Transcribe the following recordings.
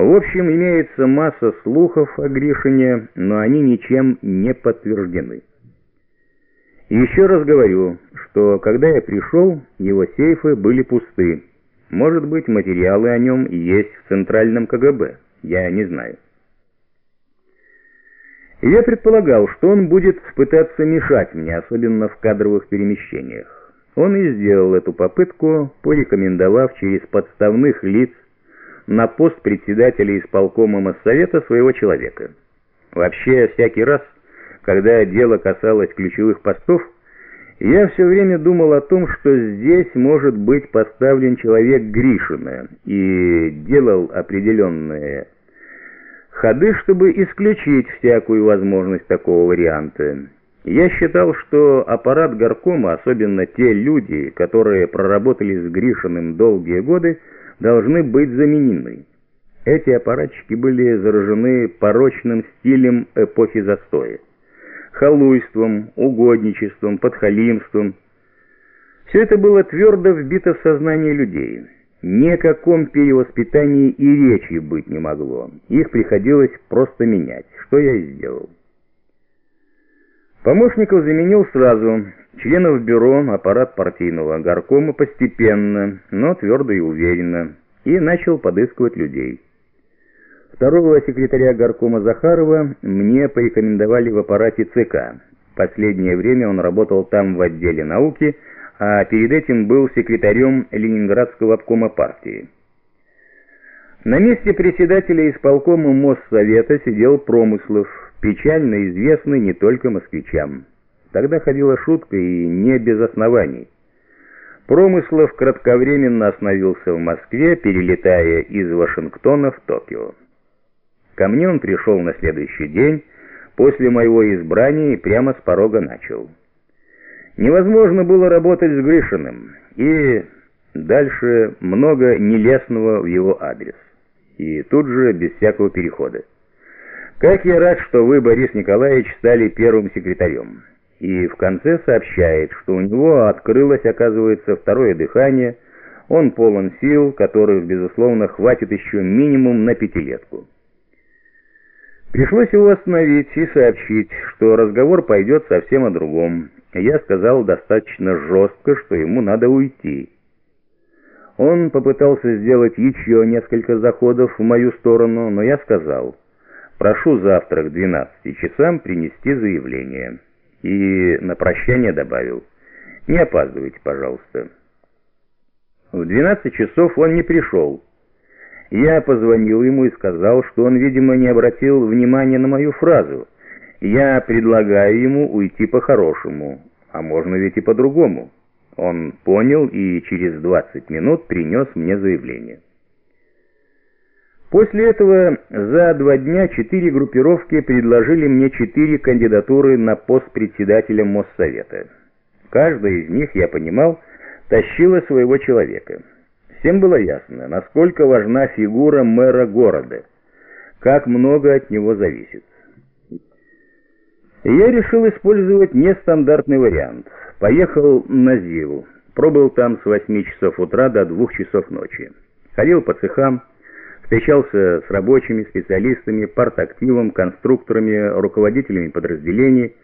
В общем, имеется масса слухов о Гришине, но они ничем не подтверждены. Еще раз говорю, что когда я пришел, его сейфы были пусты. Может быть, материалы о нем есть в Центральном КГБ, я не знаю. Я предполагал, что он будет пытаться мешать мне, особенно в кадровых перемещениях. Он и сделал эту попытку, порекомендовав через подставных лиц на пост председателя исполкома Моссовета своего человека. Вообще, всякий раз, когда дело касалось ключевых постов, я все время думал о том, что здесь может быть поставлен человек Гришина и делал определенные ходы, чтобы исключить всякую возможность такого варианта. Я считал, что аппарат горкома, особенно те люди, которые проработали с Гришиным долгие годы, должны быть заменены. Эти аппаратчики были заражены порочным стилем эпохи застоя. Халуйством, угодничеством, подхалимством. Все это было твердо вбито в сознание людей. Ни о каком перевоспитании и речи быть не могло. Их приходилось просто менять, что я и сделал. Помощников заменил сразу, членов бюро, аппарат партийного горкома постепенно, но твердо и уверенно, и начал подыскивать людей. Второго секретаря горкома Захарова мне порекомендовали в аппарате ЦК. Последнее время он работал там в отделе науки, а перед этим был секретарем Ленинградского обкома партии. На месте председателя исполкома Моссовета сидел Промыслов, печально известный не только москвичам. Тогда ходила шутка и не без оснований. Промыслов кратковременно остановился в Москве, перелетая из Вашингтона в Токио. Ко мне он пришел на следующий день, после моего избрания, и прямо с порога начал. Невозможно было работать с Гришиным, и дальше много нелестного в его адрес. И тут же без всякого перехода. Как я рад, что вы, Борис Николаевич, стали первым секретарем. И в конце сообщает, что у него открылось, оказывается, второе дыхание, он полон сил, которых, безусловно, хватит еще минимум на пятилетку. Пришлось его остановить и сообщить, что разговор пойдет совсем о другом. Я сказал достаточно жестко, что ему надо уйти. Он попытался сделать еще несколько заходов в мою сторону, но я сказал... Прошу завтра к 12 часам принести заявление. И на прощание добавил, не опаздывайте, пожалуйста. В 12 часов он не пришел. Я позвонил ему и сказал, что он, видимо, не обратил внимания на мою фразу. Я предлагаю ему уйти по-хорошему, а можно ведь и по-другому. Он понял и через 20 минут принес мне заявление. После этого за два дня четыре группировки предложили мне четыре кандидатуры на пост председателя Моссовета. Каждая из них, я понимал, тащила своего человека. Всем было ясно, насколько важна фигура мэра города, как много от него зависит. я решил использовать нестандартный вариант. Поехал на Зилу, пробыл там с 8 часов утра до 2 часов ночи. Ходил по цехам, встречался с рабочими, специалистами, партактивом, конструкторами, руководителями подразделений.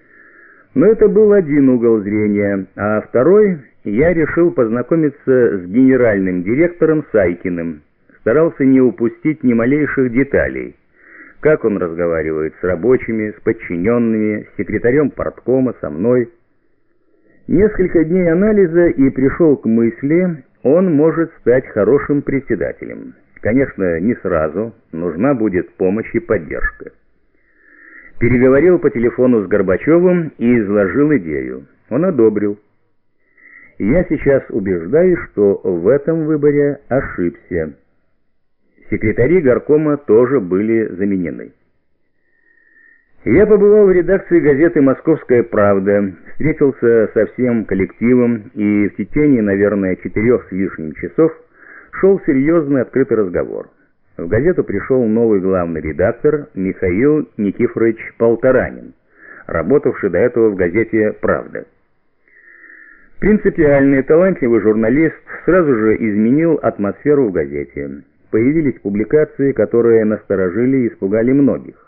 Но это был один угол зрения, а второй я решил познакомиться с генеральным директором Сайкиным. Старался не упустить ни малейших деталей. Как он разговаривает с рабочими, с подчиненными, с секретарем парткома, со мной. Несколько дней анализа и пришел к мысли, он может стать хорошим председателем. Конечно, не сразу, нужна будет помощь и поддержка. Переговорил по телефону с Горбачевым и изложил идею. Он одобрил. Я сейчас убеждаюсь, что в этом выборе ошибся. Секретари горкома тоже были заменены. Я побывал в редакции газеты «Московская правда», встретился со всем коллективом и в течение, наверное, четырех с лишним часов шел серьезный открытый разговор. В газету пришел новый главный редактор Михаил Никифорович Полторанин, работавший до этого в газете «Правда». Принципиальный, талантливый журналист сразу же изменил атмосферу в газете. появились публикации, которые насторожили и испугали многих.